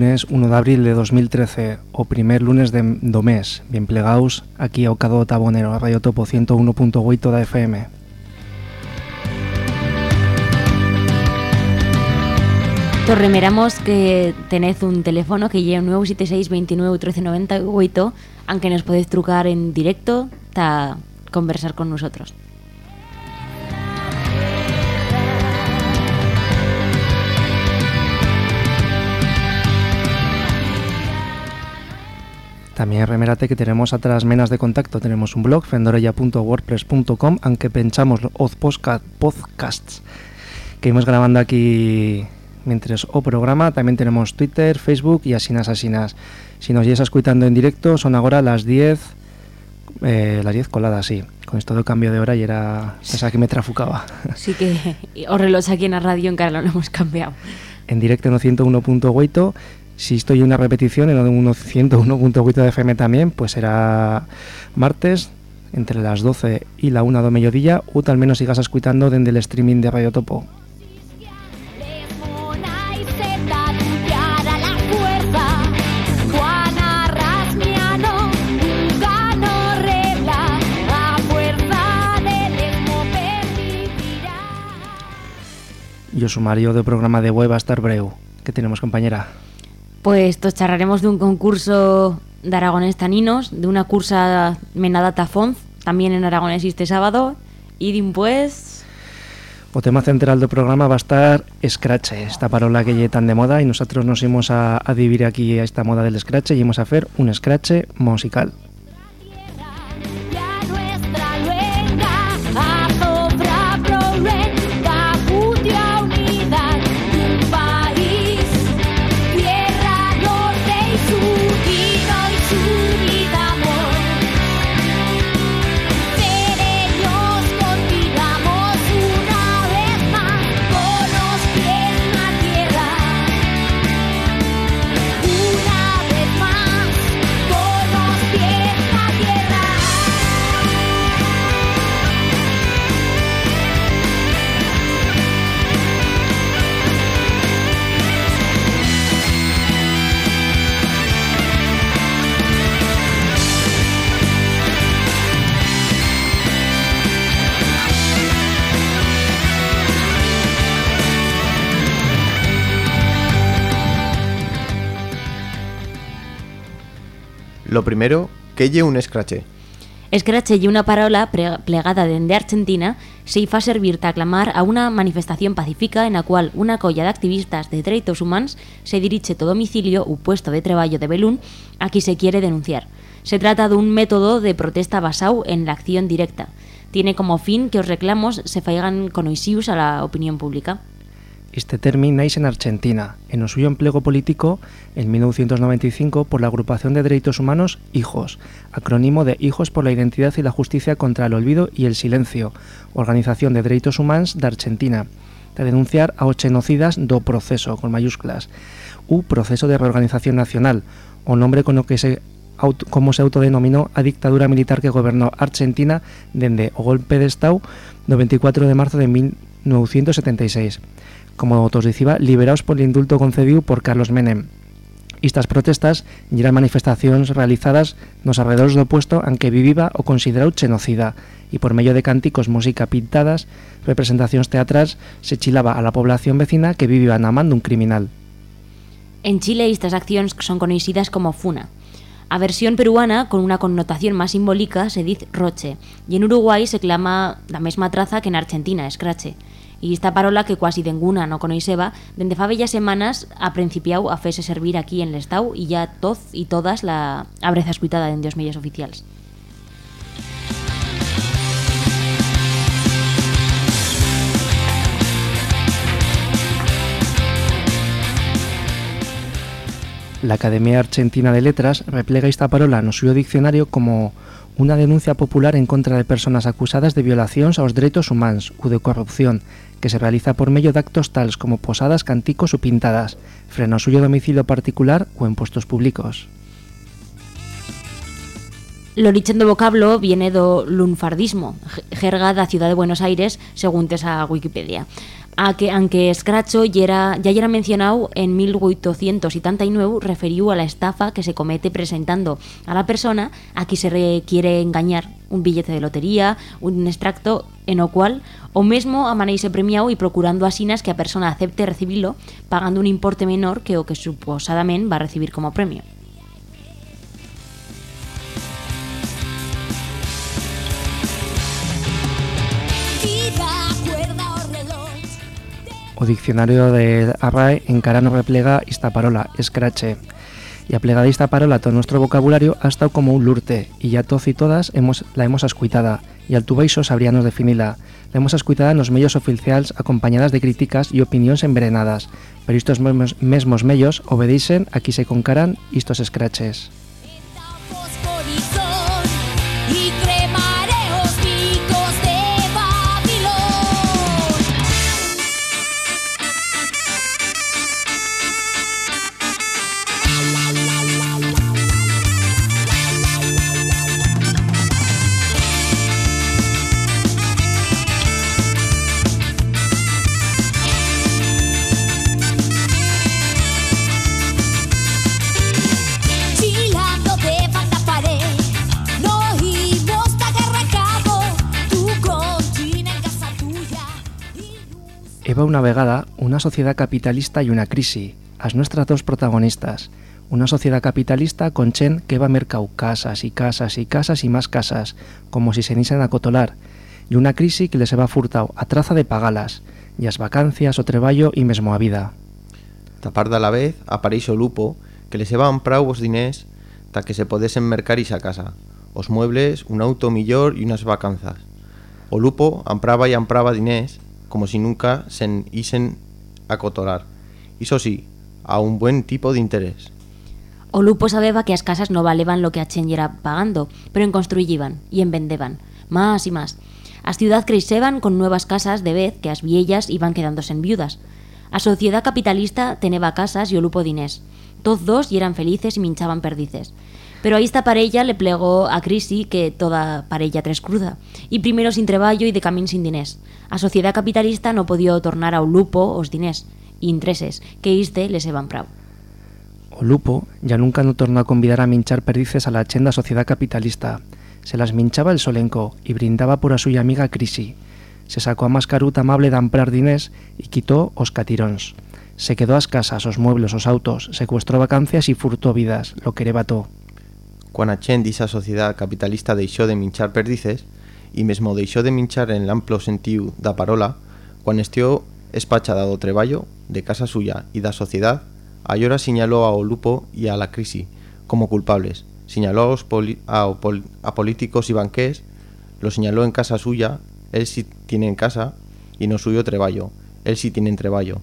lunes 1 de abril de 2013, o primer lunes de, do mes. Bien plegaos aquí a Ocado Tabonero, a Radio Topo 101.8 da FM. Os remeramos que tened un teléfono que lleva 976 29 1398 aunque nos podéis trucar en directo para conversar con nosotros. También remerate que tenemos otras menas de contacto. Tenemos un blog, fendorella.wordpress.com, aunque pensamos los podcasts que hemos grabando aquí mientras o programa. También tenemos Twitter, Facebook y asinas asinas. Si nos llegas escuchando en directo, son ahora las 10, eh, las 10 coladas, sí. Con esto de cambio de hora y era esa que me trafucaba. Sí que o reloj aquí en la radio en cara lo hemos cambiado. En directo en 101.8 si estoy en una repetición en 101.8 de FM también, pues será martes entre las 12 y la 1 de mediodía o tal menos sigas escuchando desde el streaming de Radio Topo. Yo sumario de programa de web a estar breu. ¿Qué tenemos, compañera? Pues charlaremos de un concurso de aragones taninos, de una cursa menada Tafonz, también en aragonés este sábado, y pues... O tema central del programa va a estar Scratch, esta parola que ya tan de moda y nosotros nos hemos a, a aquí a esta moda del Scratch y vamos a hacer un Scratch musical. Lo primero, ¿qué lle un escrache? Escrache y una parola plegada de Argentina se fa servir para aclamar a una manifestación pacífica en la cual una colla de activistas de derechos humanos se dirige todo domicilio u puesto de trabajo de Belún a quien se quiere denunciar. Se trata de un método de protesta basado en la acción directa. Tiene como fin que los reclamos se faigan conocidos a la opinión pública. Este término nace en Argentina, en su suyo empleo político en 1995 por la agrupación de derechos humanos HIJOS, acrónimo de Hijos por la Identidad y la Justicia contra el Olvido y el Silencio, Organización de Derechos Humanos de Argentina, de denunciar a ocho genocidas do proceso, con mayúsculas, u proceso de reorganización nacional, o nombre que se como se autodenominó a dictadura militar que gobernó Argentina desde o golpe de Estado del 24 de marzo de 1976 como otros decía, liberados por el indulto concedido por Carlos Menem. Estas protestas eran manifestaciones realizadas nos alrededores do puesto aunque vivía o considerado genocida y por medio de cánticos, música pintadas, representaciones teatrales, se chilaba a la población vecina que vivía amando un criminal. En Chile estas acciones son conocidas como funa. A versión peruana, con una connotación más simbólica, se dice roche, y en Uruguay se clama la misma traza que en Argentina, escrache. Y esta parola que casi ninguna no conoceba, desde fa bellas semanas ha principiado a fese servir aquí en l'Estau y ya todos y todas la abreza escuitada en los medios oficiales. La Academia Argentina de Letras replega esta parola no suyo diccionario como una denuncia popular en contra de personas acusadas de violacións aos dereitos humanos u de corrupción que se realiza por medio de actos tales como posadas, canticos o pintadas, freno ao suyo domicilio particular o en puestos públicos. Lo origen do vocablo viene do lunfardismo, jerga da ciudad de Buenos Aires, según Wikipedia. A que, aunque Scratcho ya era, mencionado en 1879, referió a la estafa que se comete presentando a la persona a qui se quiere engañar un billete de lotería, un extracto en o cual o mesmo amaneise premiado y procurando asinas que a persona acepte recibirlo pagando un importe menor que o que suposadamente va a recibir como premio. O diccionario de Arrae encara no replega esta parola, escrache. Y aplegada esta parola todo nuestro vocabulario ha estado como un lurte, y ya todos y todas hemos, la hemos ascuitada, y al tubeixo sabríamos definirla. La hemos ascuitada en los medios oficiales acompañadas de críticas y opiniones envenenadas, pero estos mesmos, mesmos medios obedecen a qui se concaran estos escraches. Eva una vegada una sociedad capitalista y una crisis, as nuestras dos protagonistas, una sociedad capitalista con Chen que va a mercau casas y casas y casas y más casas, como si se nisen a cotolar, y una crisis que les va furtado a traza de pagalas, e as vacancias, o treballo e mesmo a vida. Taparda da la vez apareixo lupo que les va amprar os dinés ta que se podesen mercar isa casa, os muebles, un auto millor e unas vacanzas. O lupo ampraba e ampraba dinés como si nunca se isen a cotolar. Iso sí, a un buen tipo de interés. O lupo sabeba que as casas no valeban lo que a chen era pagando, pero en construyiban y en vendeban, más y más. As ciudad creixeban con nuevas casas de vez que as viellas iban quedándose en viudas. A sociedad capitalista teneba casas y o lupo dinés. Todos dos eran felices y minchaban perdices. Pero a esta parella le plegó a Crisi que toda parella tres cruza, y primero sin treballo y de camín sin dinés. A sociedad capitalista no podía tornar a un lupo os dinés, intereses, que iste les evan prau. O lupo ya nunca no tornó a convidar a minchar perdices a la chenda sociedad capitalista. Se las minchaba el solenco y brindaba por a suya amiga Crisi. Se sacó a mascaruta amable de amprar dinés y quitó os catirons. Se quedó as casas, os muebles, os autos, secuestró vacancias y furtó vidas, lo que bató. Quan a chen disa sociedad capitalista deixó de minchar perdices, y mesmo deixó de minchar en l'amplo sentiu da parola, quan estió espachada do treballo, de casa suya y da sociedad, allora señaló ao lupo y a la crisi como culpables, señaló aos poli a, a políticos y banqués, lo señaló en casa suya, él sí tiene en casa, y no suyo treballo, él sí tiene en treballo.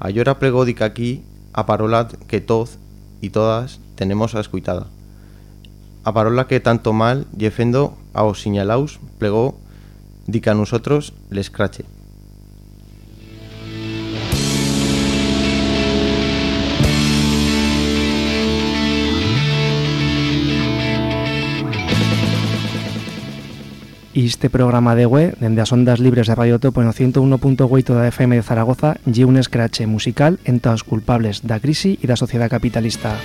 Allora plegó dica aquí a parola que todos y todas tenemos a escuitada. A parola que tanto mal llefendo aos señalaus plegó dica a nosotros les crache. Y este programa de web, dende as ondas libres de Radio Topo en o 101.8 da FM de Zaragoza, lle un escrache musical en todos culpables da crisi e da sociedade capitalista.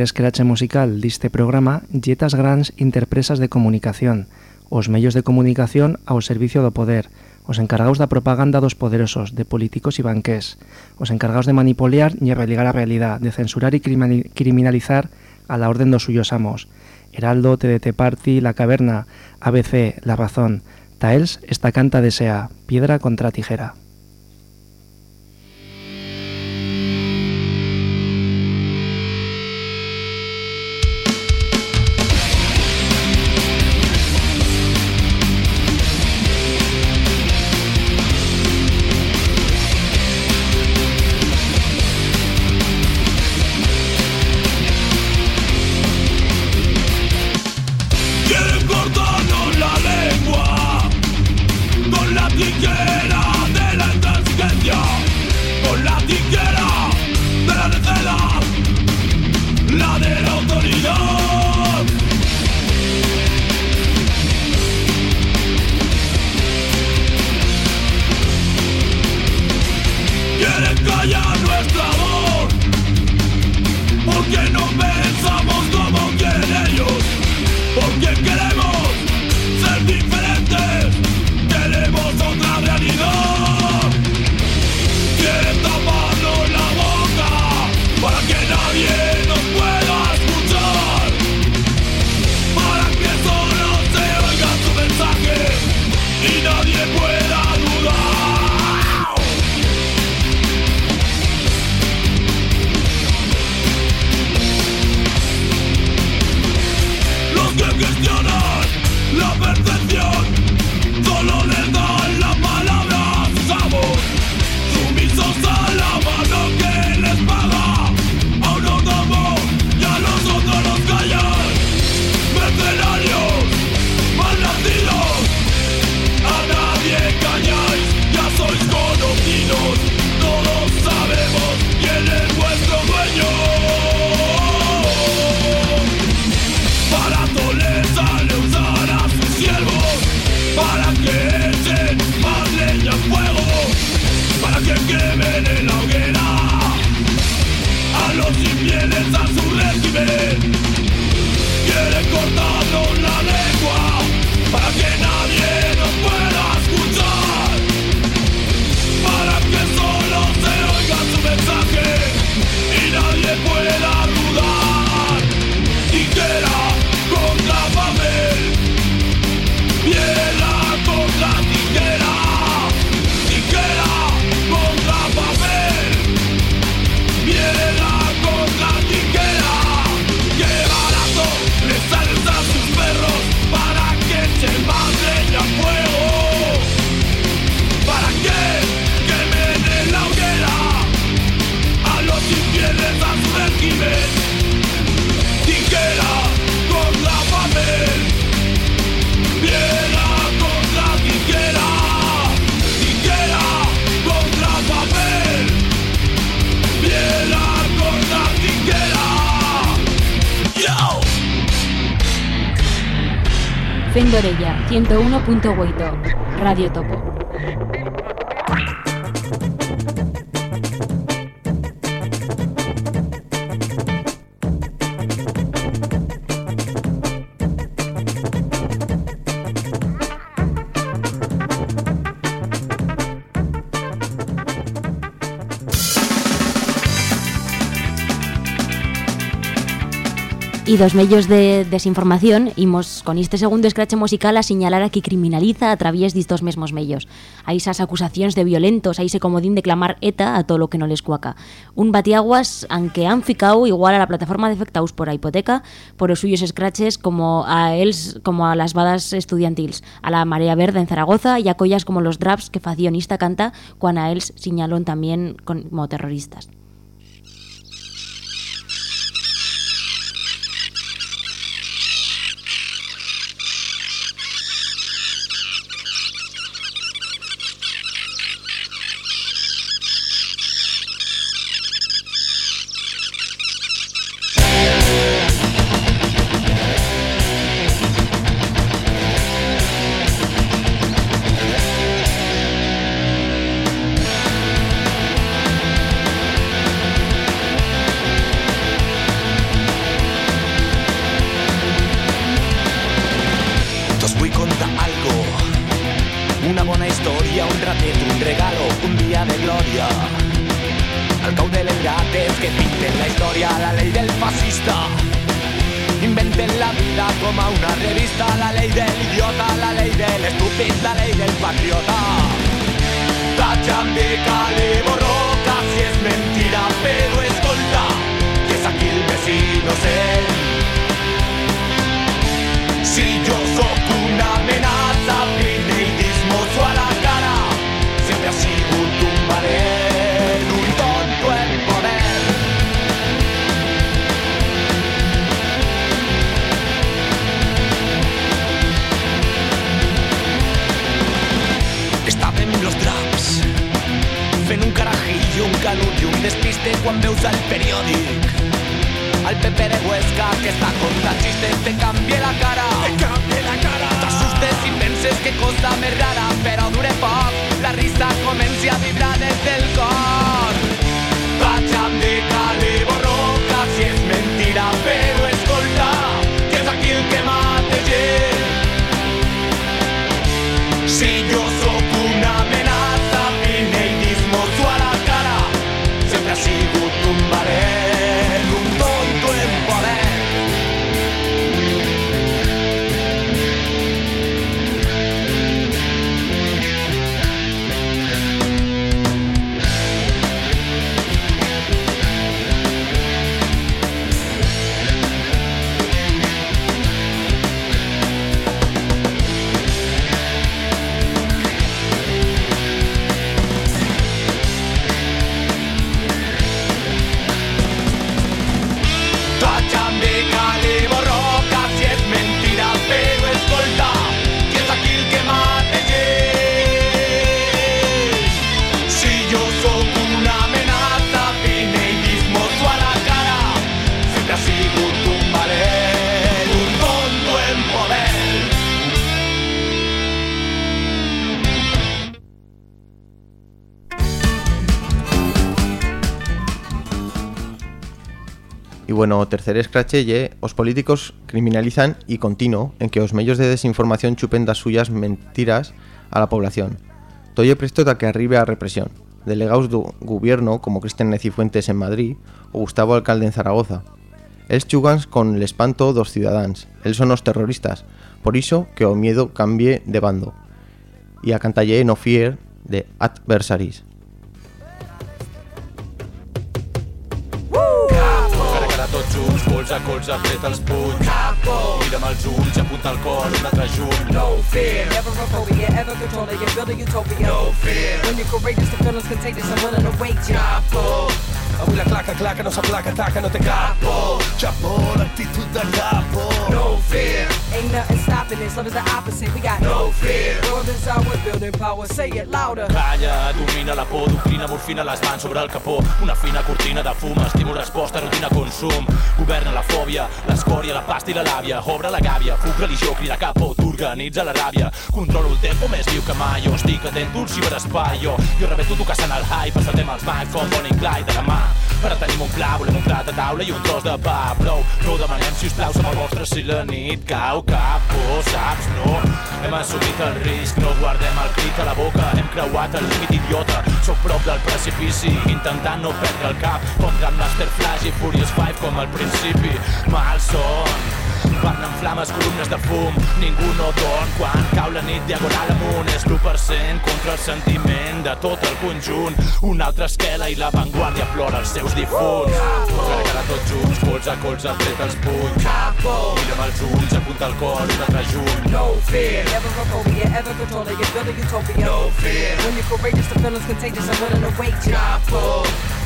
O primeiro escrache musical deste programa dietas grans interpresas de comunicación, os medios de comunicación ao servicio do poder, os encargados da propaganda dos poderosos, de políticos e banqués, os encargados de manipular e relegar a realidad, de censurar e criminalizar a la orden dos suyos amos. Heraldo, TDT Party, La Caverna, ABC, La Razón, Taels, esta canta desea, piedra contra tijera. Fendorella 101.8 Radio Topo. Dos medios de desinformación imos con este segundo escrache musical a señalar a que criminaliza a través de estos mismos medios. Hay esas acusaciones de violentos, hay ese comodín de clamar ETA a todo lo que no les cuaca. Un batiaguas aunque han ficado igual a la plataforma de afectados por la hipoteca, por los suyos escraches como a els, como a las badas estudiantils, a la Marea Verde en Zaragoza y a collas como los draps que faccionista canta, cuando a els señalón también como terroristas. Que pinten la historia, la ley del fascista. Inventen la vida como una revista, la ley del idiota, la ley del estúpido, la ley del patriota. Tachan de borroca si es mentira, pero escolta, que es aquí el vecino sé. Si yo soy una amenaza, pineidismo a un canullo, un despiste quan veus el periòdic. Al Pepe de Huesca que está contra chistes te cambie la cara. Te cambie la cara. T'assustes i penses que cosa més rara, però dure poc. La risa comença a vibrar des del cor. Vaig de cali borroca si és mentira, però escolta, que és aquí el que mata gent. Si yo soy Y bueno, tercer os políticos criminalizan y continuo en que os medios de desinformación chupen das suyas mentiras a la población. Toyo presto a que arribe a represión. Delegados do gobierno como Cristian Necifuentes en Madrid o Gustavo Alcalde en Zaragoza. Els chugans con el espanto dos ciudadanos, el son os terroristas, por iso que o miedo cambie de bando. Y a no fear de adversaries. Colze a colze, apreta els punys. Capo! Mira'm els ulls, apunta el cor, un altre junt. No fear, Never a phobia, ever controlling it, build a utopia. no fear. When you're courageous, the feeling's contagious, I'm willing to wait you. Capo! Avui la claca, claca, no s'aplaca, taca, no té capo. Chapo, l'actitud de capo. No fear, Ain't nothing stopping this, love is the opposite. We got no fear. world is ours, building power. Say it louder. Calla, domina la por, doctrina, morfina les mans sobre el capó. Una fina cortina de fum, estímul, resposta, rutina, consum. Governa la fòbia, l'escòria, la pasta i la làbia. Obre la gàbia, fuc, religió, crida capo, t'organitza la ràbia. Controlo el tempo més viu que mai, jo estic atent al ciberespai. Jo, jo rebeto tu caçant el hype, passatem els mags com Bonnie Clyde de la mà. Ara tenim un pla, volem un plat de taula i un tros de pa. Prou, no ho demanem, plau, som el vostre si la nit cau capo, saps, no? Hem assumit el risc, no guardem el crit a la boca, hem creuat el límit idiota. Soc prop del precipici, intentant no perdre el cap, contra el Master Flash i Furious 5 com al principi. Malson, Van en flames columnes de fum, ningú no dorm quan cau la nit diagonal amunt. És l'1% contra el sentiment de tot el conjunt. Una altra esquela i l'avantguàrdia plora els seus difunts. Cara a cara tots junts, colze a colze, apreta els punys. Mira'm els ulls, apunta el cor, un altre junt. No fear, Never a phobia, ever controlling it, build a utopia. no fear. When you're courageous, the feeling's contagious, I'm willing to wait you. Capo, la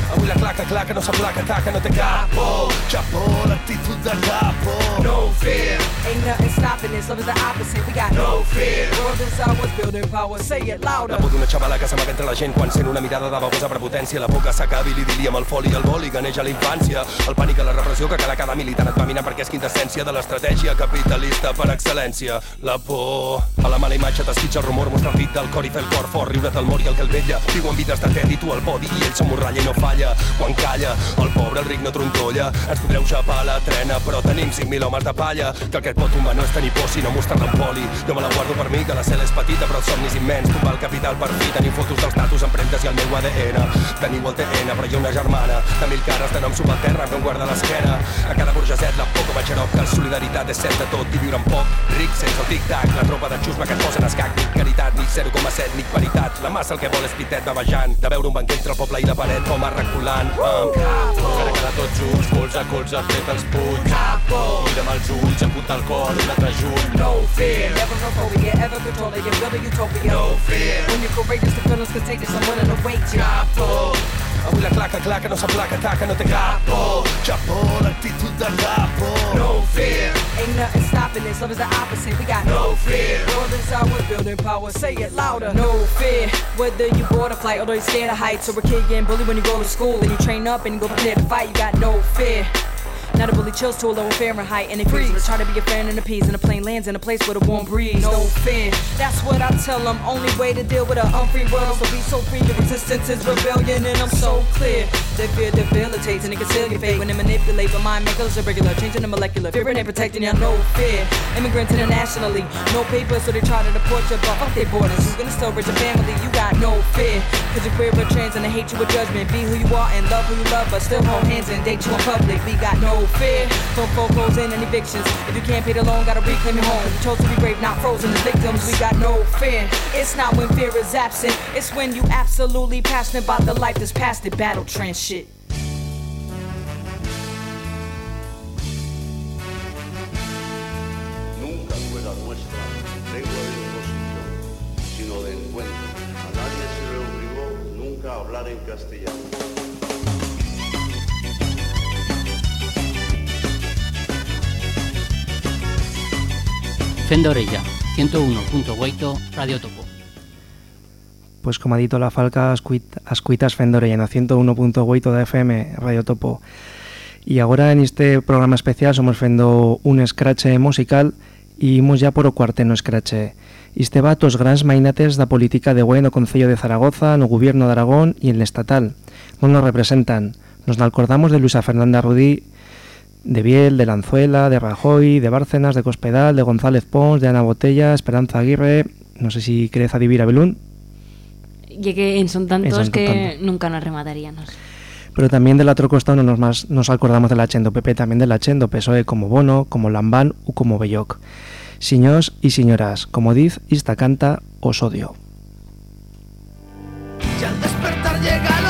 claca, claca, no s'aplaca, taca, no té capo. Chapo, l'actitud de capo. no fear, Ain't nothing stopping this, love is the opposite. We got no fear. world is ours, building power. Say it louder. La por d'una xavala que s'amaga entre la gent quan sent una mirada de babosa prepotència. La por que s'acabi l'idili amb el foli i el boli que neix a la infància. El pànic a la repressió que cada cada militant et va minar perquè és quintessència de l'estratègia capitalista per excel·lència. La por a la mala imatge t'esquitxa el rumor, mostra el pit del cor i fer el cor fort, riure't al mor i el que el vetlla. Viuen vides de tet i tu el podi i ell s'emmorralla i no falla. Quan calla, el pobre el ric no trontolla. Ens podreu xapar la trena, però tenim 5.000 homes de palla. Que el que et pot tombar no és tenir por, sinó mostrar-la en poli. Jo me la guardo per mi, que la cel és petita, però el somni és immens. Tombar el capital per fi, tenir fotos dels tatus, empremtes i el meu ADN. Teniu el TN, però jo una germana. De mil cares de nom subalterra, que em guarda l'esquena. A cada burgeset la poca vaig que el solidaritat és cert de tot i viure en poc. Ric sense el tic-tac, la tropa de xusma que et posen escac. Ni caritat, ni 0,7, ni paritat. La massa el que vol és pitet bavejant. De veure un banquet entre el poble i la paret, com a reculant. Amb Cara a cara tots junts, colze a colze, fet els punys. Capo! Mira'm els ulls, apunta el cor, un altre juny. No fear, never phobia, ever controlling, you build a utopia. No fear, when you're courageous, the feelings contagious, I'm willing to wait you. capo. Avui la claca, claca, no s'aplaca, taca, no té capo. Chapo, l'actitud de capo. No fear, ain't nothing stopping this. Love is the opposite. We got no fear. World is our building power. Say it louder. No fear. Whether you board a flight or you're scared of heights, or a kid getting bullied when you go to school and you train up and you go prepare to fight, you got no fear. Now the bully chills to a lower Fahrenheit and it freezes. Try to be a fan in the peas and the plane lands in a place with a warm breeze. No fear, that's what I tell them. Only way to deal with an unfree world. So be so free, your resistance is rebellion, and I'm so clear. They fear debilitates and they conceal your fate when they manipulate. But mind makers irregular, changing the molecular. Fearing and protecting you, no fear. Immigrants internationally, no papers, so they try to deport you, but fuck their borders. Who's gonna still raise a family? You got no fear. Cause you're queer or trans and they hate you with judgment. Be who you are and love who you love, but still hold hands and date you in public. We got no fear. From foreclosing and evictions. If you can't pay the loan, gotta reclaim your home. You chose to be brave, not frozen as victims. We got no fear. It's not when fear is absent, it's when you absolutely passionate about the life that's past the battle trans shit. Fenda Orella, 101.8 Radio Topo. Pues como ha dicho la falca, ascuit- ascuitas Fendorella en el 101.8 de FM Radio Topo. Y ahora en este programa especial somos fendo un scratch musical y imos ya por o cuarteno scratch. Este va a tos grans mainates da política de bueno Concello de Zaragoza, no Gobierno de Aragón y el estatal. No nos representan. Nos acordamos de Luisa Fernanda Rudí, de Biel, de Lanzuela, de Rajoy, de Bárcenas, de Cospedal, de González Pons, de Ana Botella, Esperanza Aguirre, no sé si querés adivir a Belún, Llegué en son tantos En son que nunca nos remataríamos. pero también del otro costado no nos más nos acordamos de la Chendo PP, también de la Chendo, PSOE como Bono, como Lambán o como Belloc. Siñós y señoras, como diz, esta canta os odio. Y al despertar llega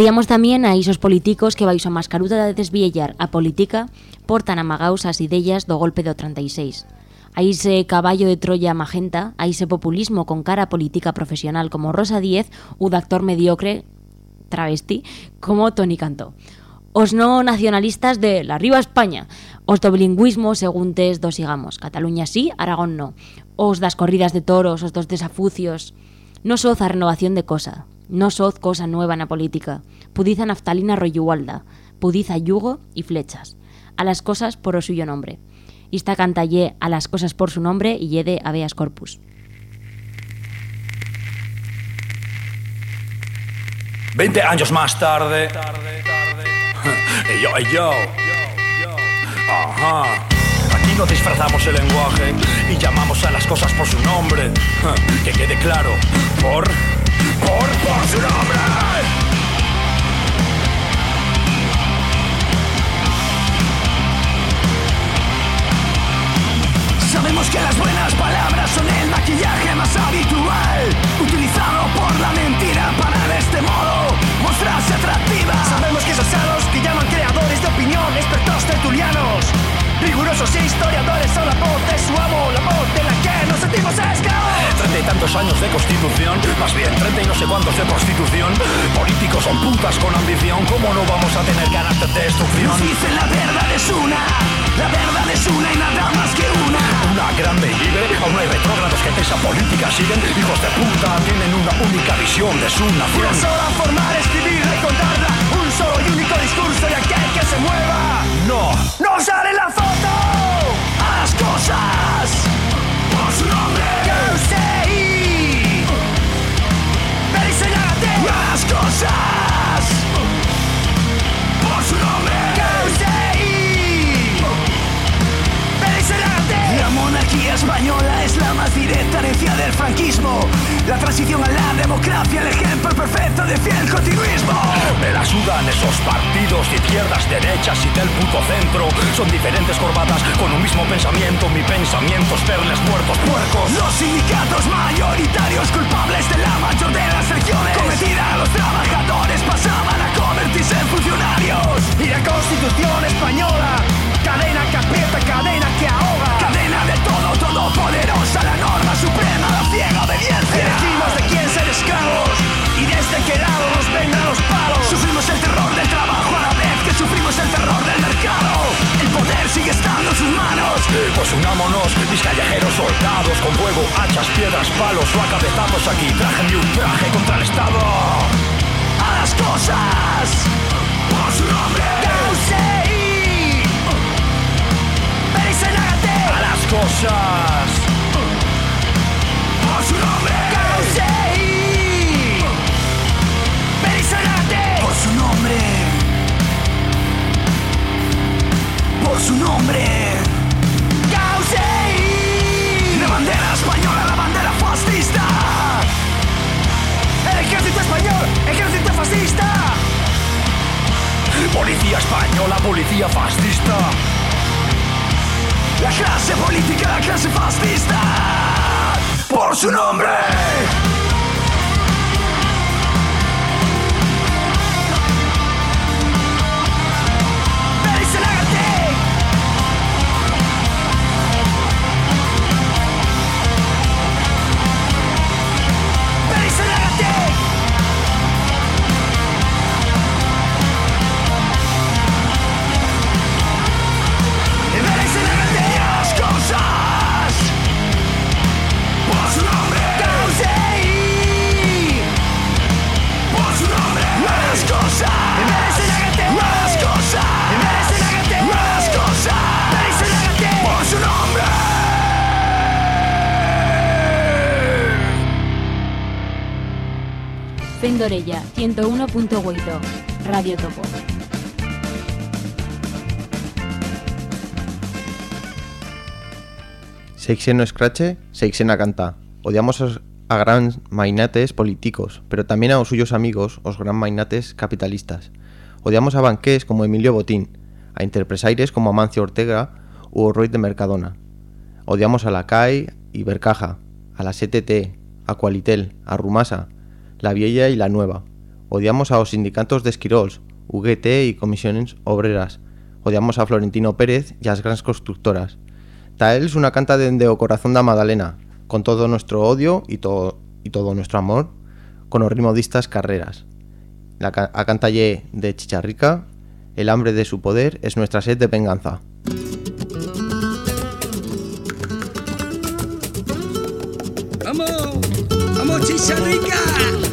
Odiamos tamén a isos políticos que vais a mascaruta de desviellar a política portan amagaos as ideas do golpe do 36. A ese caballo de Troya magenta, a ese populismo con cara política profesional como Rosa Díez ou de actor mediocre travesti como Tony Cantó. Os no nacionalistas de la Riva España, os do bilingüismo según tes do sigamos, Cataluña sí, Aragón no, os das corridas de toros, os dos desafucios, no soz a renovación de cosa, no soz cosa nueva na política, pudiza naftalina royualda, pudiza yugo y flechas, a las cosas por o suyo nombre. Ista cantallé a las cosas por su nombre y yede habeas corpus. 20 años más tarde. Ey, yo, ey, yo. Ajá. Aquí no disfrazamos el lenguaje y llamamos a las cosas por su nombre. Que quede claro. Por. Por. Por su nombre. Sabemos que las buenas palabras son el maquillaje más habitual, utilizado por la mentira para de este modo mostrarse atractiva. Sabemos que esos a los que llaman creadores de opinión, expertos tertulianos, rigurosos historiadores son la voz de su amo, la voz de la que nos sentimos esclavos. Treinta y tantos años de constitución, más bien treinta y no sé cuántos de prostitución. Políticos son putas con ambición, ¿cómo no vamos a tener ganas de destrucción? Nos dicen la verdad es una, la verdad es una y nada más que una. Una grande y libre, aún hay retrógrados que esa política siguen. Hijos de puta tienen una única visión de su nación. Una sola forma de escribirla y contarla, un solo y único discurso de aquel que se mueva. No, ¡No sale la foto! A las cosas por su nombre. Yosei. Perisenagate. A las cosas por su nombre. Yosei. Perisenagate. La monarquía española directa herencia del franquismo. La transición a la democracia, el ejemplo perfecto de fiel continuismo. Me la sudan esos partidos de izquierdas, derechas y del puto centro. Son diferentes corbatas con un mismo pensamiento. Mi pensamiento es verles muertos puercos. Los sindicatos mayoritarios culpables de la mayor de las elecciones cometida a los trabajadores pasaban a convertirse en funcionarios. Y la constitución española, cadena que aprieta, cadena que ahoga. Cadena de todo, todopoderosa, la norma ciega obediencia. Elegimos de quién ser esclavos y desde qué lado nos vengan los palos. Sufrimos el terror del trabajo a la vez que sufrimos el terror del mercado. El poder sigue estando en sus manos. Pues unámonos, mis callejeros soldados con fuego, hachas, piedras, palos o a cabezazos aquí. Traje un traje contra el Estado. A las cosas por su nombre. Yosei. Perisenagate. A las cosas. Su nombre. Yosei. La bandera española, la bandera fascista. El ejército español, ejército fascista. Policía española, policía fascista. La clase política, la clase fascista. Por su nombre. Fendorella 101.8 Radio Topo. No escrache, Seixen a canta. Odiamos os, a gran mainates políticos, pero tamén aos suyos amigos, os gran mainates capitalistas. Odiamos a banqués como Emilio Botín, a interpresaires como Amancio Ortega o Roy de Mercadona. Odiamos a la CAI y Bercaja, a la STT, a Qualitel, a Rumasa, la vieja y la nueva. Odiamos a los sindicatos de Esquirols, UGT y comisiones obreras. Odiamos a Florentino Pérez y a las grandes constructoras. Ta él es una canta de o corazón da Madalena, con todo nuestro odio y todo, y todo nuestro amor, con los rimodistas carreras. La ca- de Chicharrica, el hambre de su poder es nuestra sed de venganza. ¡Vamos! ¡Vamos, chicharrica!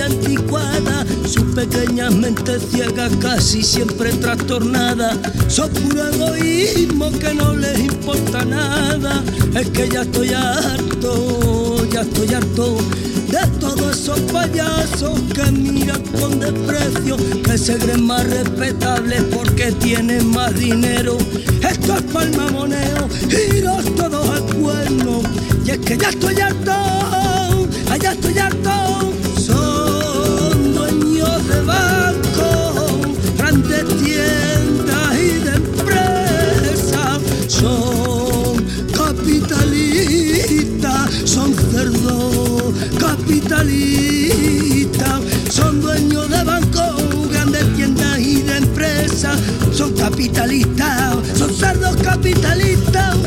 Anticuadas, sus pequeñas mentes ciegas casi siempre trastornadas, son puro egoísmo que no les importa nada, es que ya estoy harto, ya estoy harto de todos esos payasos que miran con desprecio, que se creen más respetables porque tienen más dinero. Esto es palmamoneo, iros todos al cuerno. Y es que ya estoy harto, allá estoy harto. Son capitalistas, son cerdos capitalistas, son dueños de bancos, grandes tiendas y de empresas, son capitalistas, son cerdos capitalistas.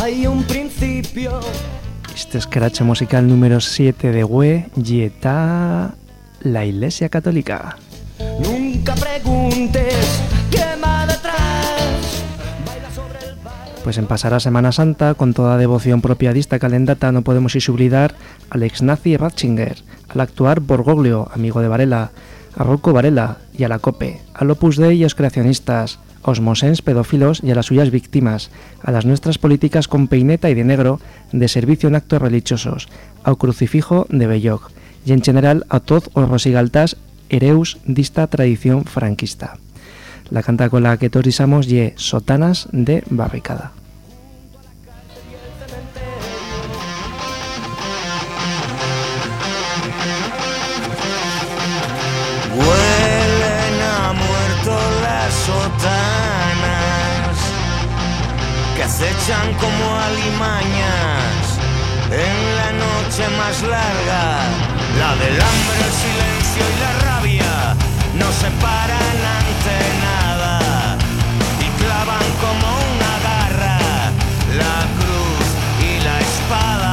Hay un principio. Este scratch musical número 7 de We y está la Iglesia Católica. Nunca preguntes qué más detrás. Pues en pasar a Semana Santa, con toda devoción propia de esta calendata, no podemos ir olvidar al ex nazi Ratzinger, al actuar Borgoglio, amigo de Varela, a Rocco Varela y a la COPE, al Opus Dei y a los creacionistas, a os mosens pedófilos y a las suyas víctimas, a las nuestras políticas con peineta y de negro de servicio en actos religiosos, ao crucifijo de Belloc y en general a todos os rosigaltas hereus dista tradición franquista. La canta con la que torisamos ye Sotanas de Barricada. Las sotanas que acechan como alimañas en la noche más larga. La del hambre, el silencio y la rabia no se paran ante nada y clavan como una garra la cruz y la espada.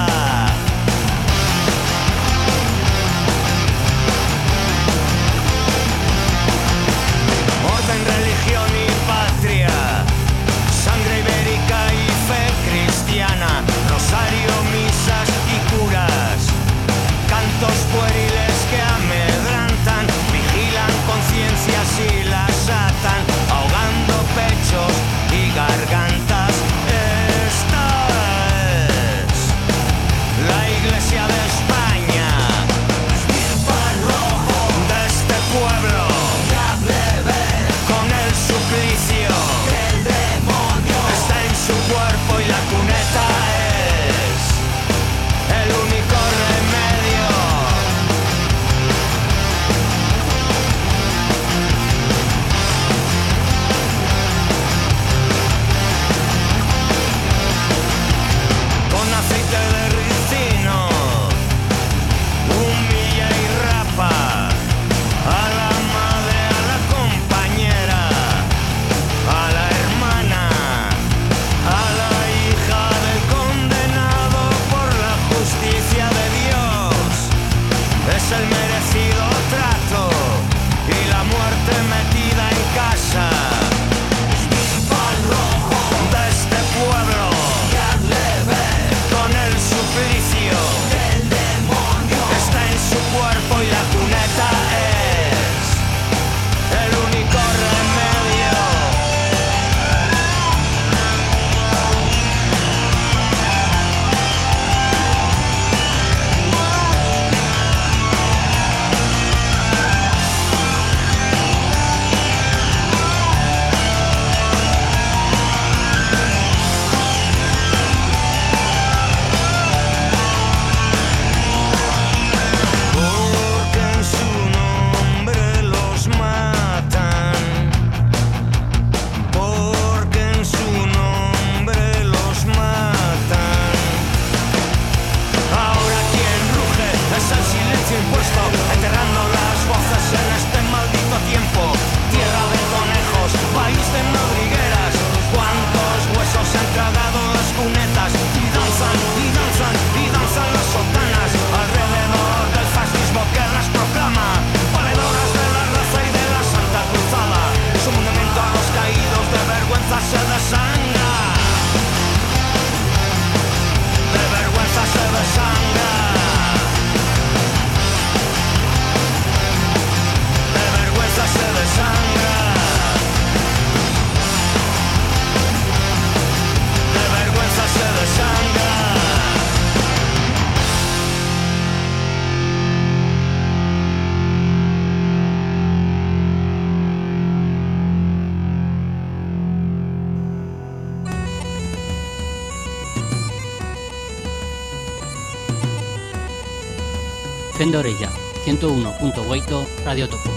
Fendorella, 101.8 Radio Topo.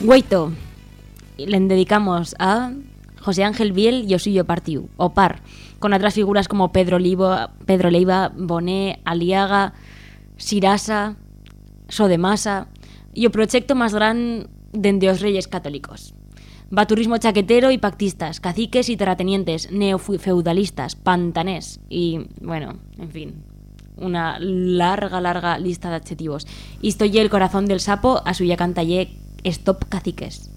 Guaito. Le dedicamos a José Ángel Biel y Osillo Partiu, o PAR, con otras figuras como Pedro, Pedro Leiva, Boné, Aliaga, Sirasa, Sodemasa y o proyecto más gran dende os reyes católicos. Va turismo chaquetero y pactistas, caciques y terratenientes, neofeudalistas, pantanés y, bueno, en fin, una larga, larga lista de adjetivos. Isto ye el corazón del sapo, a suya canta ye Stop Caciques.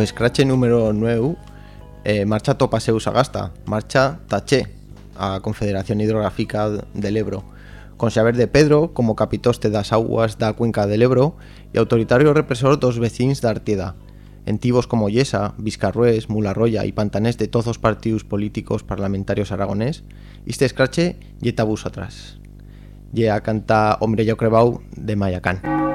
Pues crache número 9 eh, marcha Topaseu Sagasta, marcha Taché a Confederación Hidrográfica del Ebro, con saber de Pedro como capitoste das aguas da cuenca del Ebro e autoritario represor dos vecins da Artieda, entivos como Yesa, Vizcarrués, Mularroya e Pantanés de todos os partidos políticos parlamentarios aragonés, este escrache lle tabús atrás. Lle a canta Hombre yo crebau de Mayacán.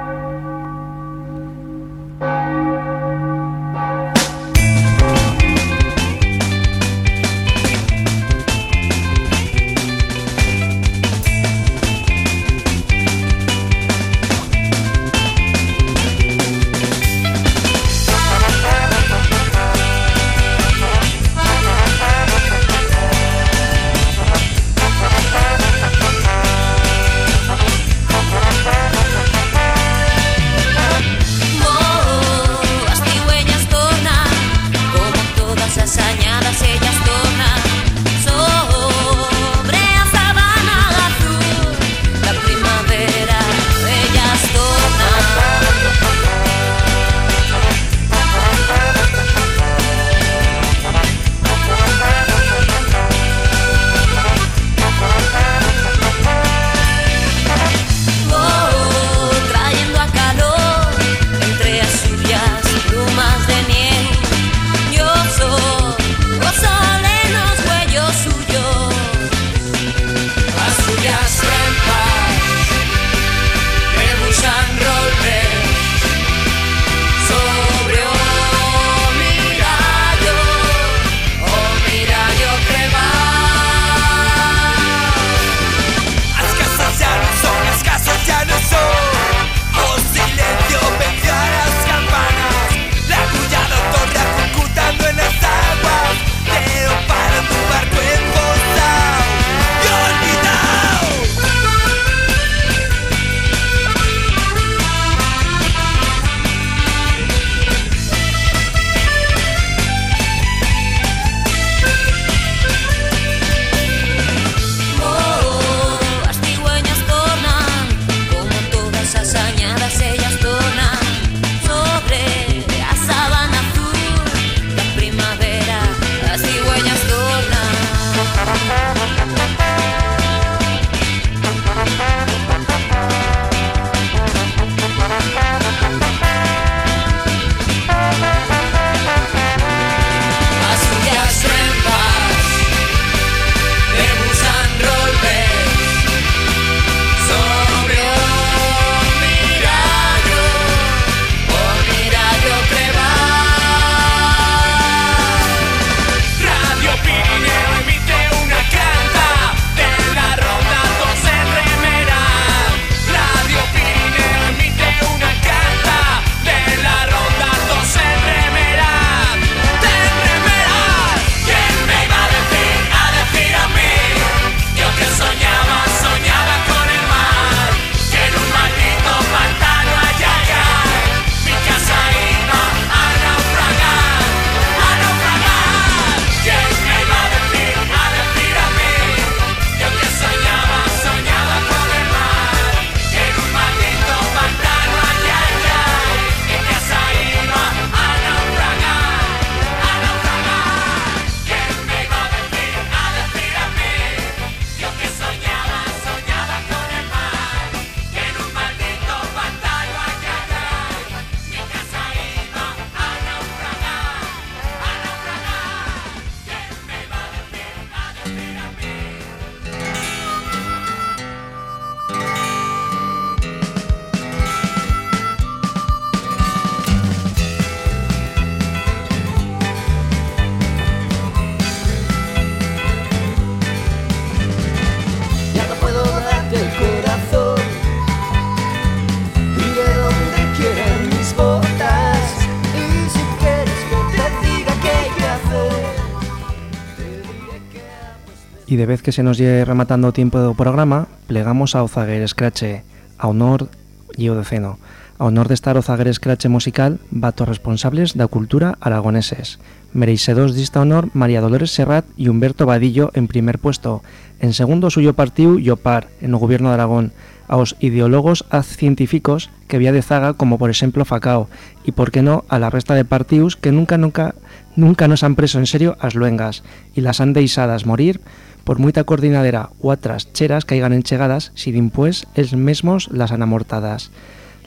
Y de vez que se nos lleve rematando tiempo do programa, plegamos ao Zaguer Scratch, a honor e deceno. A honor de estar o Zaguer Scratch musical bato responsables da cultura aragoneses. Mereixedors dista honor María Dolores Serrat e Humberto Vadillo en primer puesto. En segundo suyo partiu Yopar, en o gobierno de Aragón, aos ideólogos az científicos que había de zaga como por exemplo Facao e por que no a la resta de partius que nunca nunca nunca nos han preso en serio as luengas e las han deixadas morir por moita coordinadera ou atras cheras caigan enchegadas si dimpués els mesmos las han amortadas.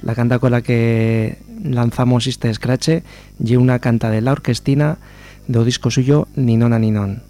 La canta con la que lanzamos este escrache lle una canta de la orquestina do disco suyo Ninona Ninon.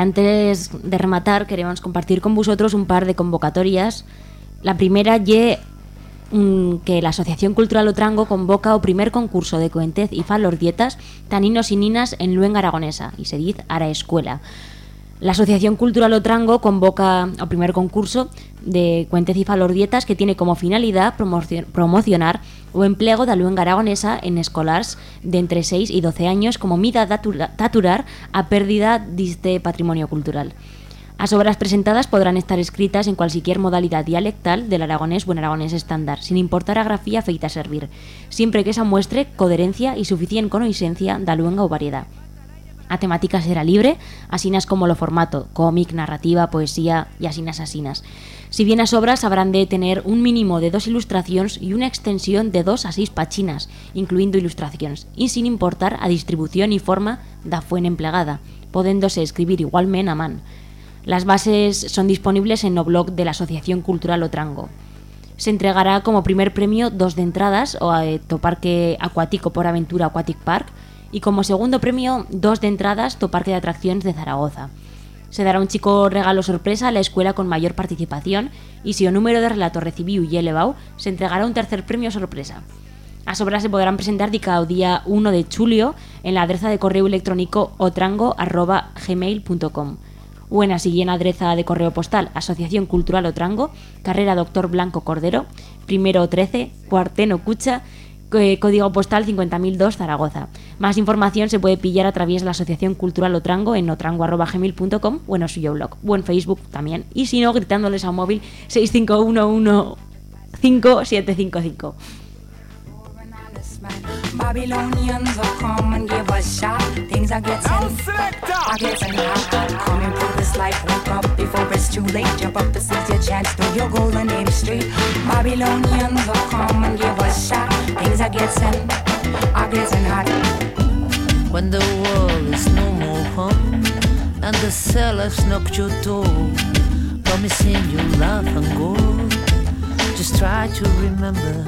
Antes de rematar, queremos compartir con vosotros un par de convocatorias. La primera ye mm, que la Asociación Cultural Otrango convoca o primer concurso de cuentez y falor dietas taninos y ninas en luenga aragonesa y se dice ara escuela. La Asociación Cultural Otrango convoca o primer concurso de cuentez y falor dietas que tiene como finalidad promocio- promocionar o empleo da luenga aragonesa en escolars de entre 6 y 12 años como mida taturar a pérdida diste patrimonio cultural. As obras presentadas podrán estar escritas en cualquier modalidad dialectal del aragonés o en aragonés estándar, sin importar a grafía feita a servir, siempre que esa muestre coherencia y suficiente conocencia da luenga o variedad. A temática será libre, asinas como lo formato, cómic, narrativa, poesía y asinas asinas. Si bien las obras habrán de tener un mínimo de dos ilustraciones y una extensión de dos a seis pachinas, incluyendo ilustraciones, y sin importar a distribución y forma da fuen empleada, podéndose escribir igualmente a man. Las bases son disponibles en el blog de la Asociación Cultural Otrango. Se entregará como primer premio dos de entradas o a Parque Acuático por Aventura Aquatic Park y como segundo premio dos de entradas to Parque de Atracciones de Zaragoza. Se dará un chico regalo sorpresa a la escuela con mayor participación y si el número de relatos recibido y elevado, se entregará un tercer premio sorpresa. Las obras se podrán presentar de cada día 1 de julio en la adresa de correo electrónico otrango.gmail.com o en la siguiente adresa de correo postal Asociación Cultural Otrango, carrera Doctor Blanco Cordero, primero 13, cuarteno Cucha, eh, código postal 50.002 Zaragoza. Más información se puede pillar a través de la Asociación Cultural Otrango en otrango.gmail.com o en suyo blog, o en Facebook también. Y si no, gritándoles a un móvil 651157555. Babylonians will come and give us shot. Things are getting, are getting hot. Come improve this life, wake up before it's too late. Jump up, this is your chance, do your golden name straight. Babylonians will come and give us shot. Things are getting, are getting hot. When the world is no more home and the sellers knock your door, promising you love and gold. Just try to remember,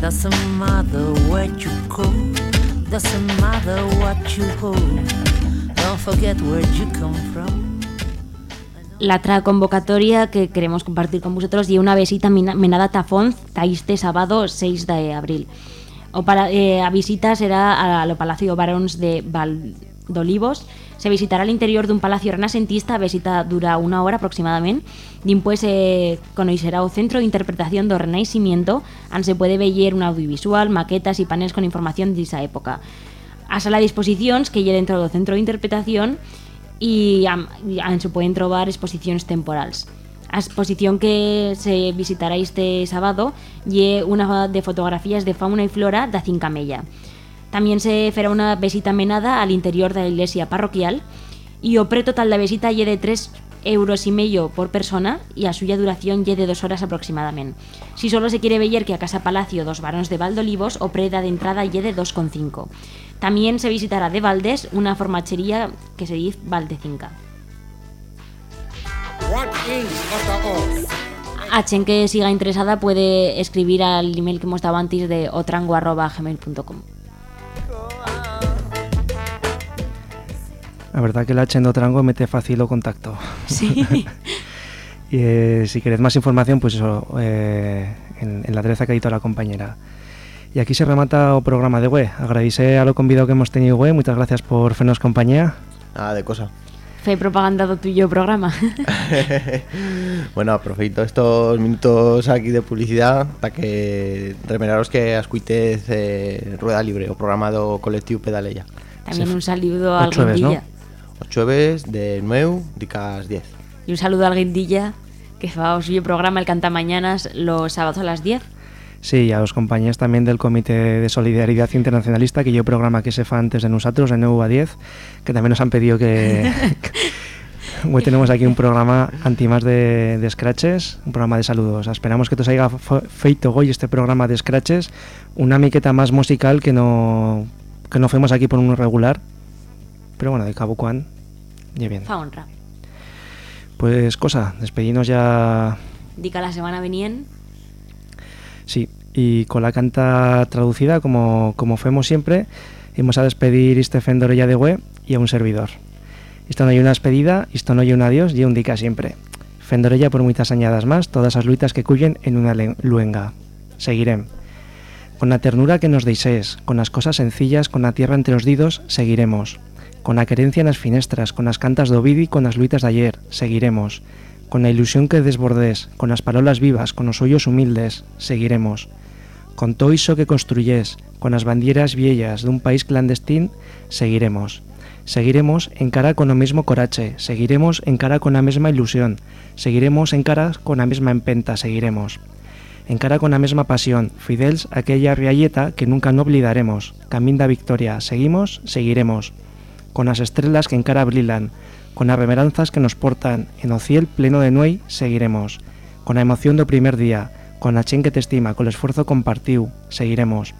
doesn't matter you doesn't matter what you. Don't forget where you come from. La otra convocatoria que queremos compartir con vosotros y una visita menada Tafón este sábado 6 de abril. O para, eh, a visita será a lo Palacio Barons de Valdolivos. Se visitará el interior de un palacio renacentista, a visita dura una hora aproximadamente. Después se conocerá o Centro de Interpretación do Renacimiento, an se puede ver un audiovisual, maquetas y paneles con información de esa época. A sala de que lle dentro do Centro de Interpretación y am se pueden trobar exposiciones temporales. A exposición que se visitará este sábado y una de fotografías de fauna y flora da Cincamella. También se fará una visita menada al interior de la iglesia parroquial y o total de visita lle de 3 euros y medio por persona y a suya duración lle de 2 horas aproximadamente. Si solo se quiere ver que a Casa Palacio dos varones de Valdolivos o preda de entrada lle de 2,5. También se visitará de Valdés una formachería que se dice Valdecinca. A chen que siga interesada puede escribir al email que hemos dado antes de otrango.gmail.com. La verdad que la Chendo Trango mete fácil o contacto. Sí. y eh, si queréis más información, pues eso, eh, en, en la adresa que ha dicho la compañera. Y aquí se remata o programa de web. Agradecer a lo convidado que hemos tenido web. Muchas gracias por hacernos compañía. Nada de cosa. Fe propaganda do tuyo programa. bueno, aproveito estos minutos aquí de publicidad para que remeraros que ascuitez eh, Rueda Libre, o programa do colectivo Pedaleya. También un saludo al Ocho veces, ¿no? Ocho veces de 9 dicas 10. Y un saludo al Guindilla que fa o suyo programa el Cantamañanas los sábados a las 10. Sí, y a los compañeros también del Comité de Solidaridad Internacionalista, que yo programa que se fa antes de nosotros, de 9 a 10, que también nos han pedido que... Hoy tenemos aquí un programa anti más de, de scratches, un programa de saludos. Esperamos que os haya fe- feito hoy este programa de scratches, una miqueta más musical que no que no fuimos aquí por un regular, pero bueno, de cabo cuan, y bien. Fa honra. Pues cosa, despedimos ya Dica la semana venien. Sí, y con la canta traducida, como, como fuimos siempre, íbamos a despedir este Fendorella de Hue y a un servidor. Esto no hay una despedida, esto no hay un adiós y un dica siempre. Fendorella por muchas añadas más, todas las luitas que cuyen en una luenga. Seguirem. Con la ternura que nos deixés, con las cosas sencillas, con la tierra entre los didos, seguiremos. Con la querencia en las finestras, con las cantas de Ovidi, con las luitas de ayer, seguiremos. Con la ilusión que desbordés, con las palabras vivas, con los hoyos humildes, seguiremos. Con todo iso que construyés, con las bandieras viejas de un país clandestín, seguiremos. Seguiremos en cara con lo mismo corache, seguiremos en cara con la misma ilusión, seguiremos en cara con la misma empenta, seguiremos. En cara con la misma pasión, fidels a aquella rialleta que nunca no olvidaremos, camín da victoria, seguimos, seguiremos. Con las estrellas que en cara brilan, con las remeranzas que nos portan, en o ciel pleno de nuey, seguiremos. Con la emoción do primer día, con la chen que te estima, con el esfuerzo compartiu, seguiremos.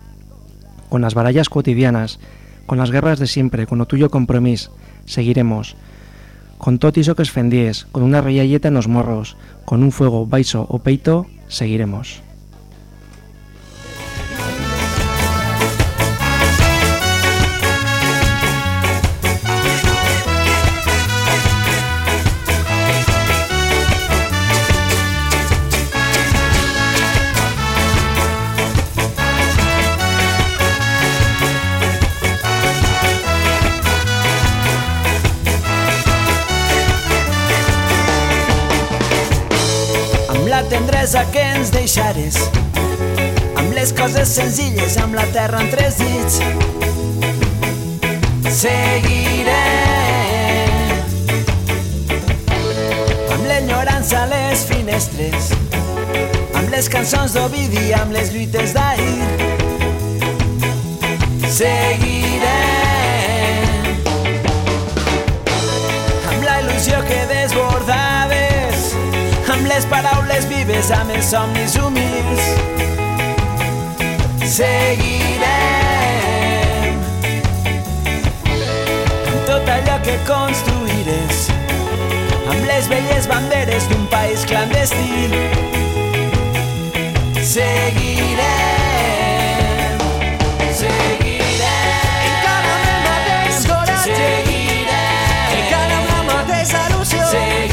Con las barallas cotidianas, con las guerras de siempre, con lo tuyo compromiso, seguiremos. Con tot iso que esfendies, con una rialleta en los morros, con un fuego baixo o peito, seguiremos. Tendresa que ens deixares amb les coses senzilles amb la terra entre els dits seguiré amb l'enyorança a les finestres amb les cançons d'Ovidi amb les lluites d'ahir seguiré vives, amb els somnis humils. Seguirem amb tot allò que construiràs, amb les velles banderes d'un país clandestí. Seguirem, seguirem. Seguirem encara amb la mateixa il·lusió, seguirem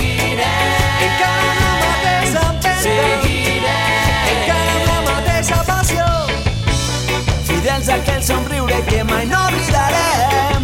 fidels a aquell somriure que mai no oblidarem.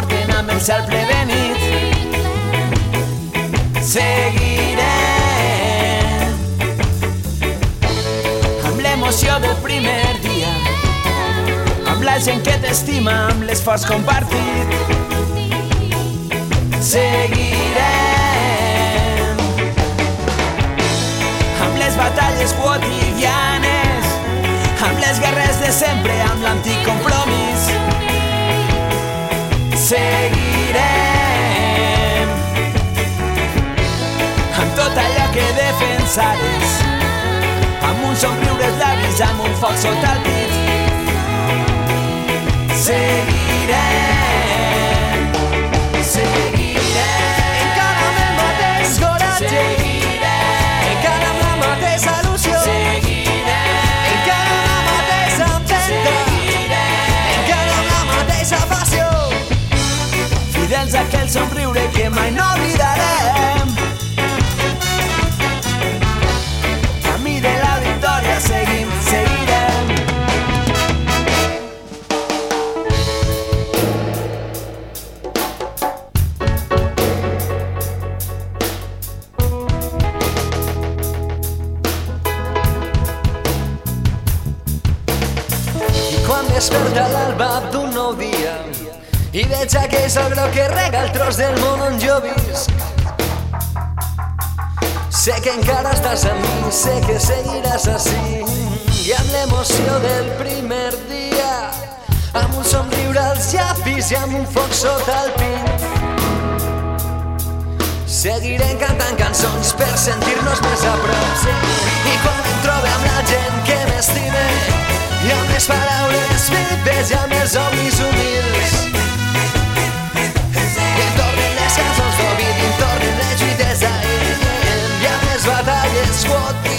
Porten amb el cel ple de nit. Seguirem amb l'emoció del primer dia, amb la gent que t'estima, amb l'esforç compartit. Seguirem amb les batalles quotidianes, amb les guerres de sempre, amb l'antic compromís. Seguirem amb tot allò que defensares, amb un somriure als llavis, amb un foc sota el pit. Seguirem, assassí i amb l'emoció del primer dia amb un somriure als llapis i amb un foc sota el pit Seguirem cantant cançons per sentir-nos més a prop sí. i quan em trobe amb la gent que m'estime i amb les paraules vives i amb els homes humils que tornen les cançons d'Ovid i tornen les lluites d'ahir i amb les batalles quotes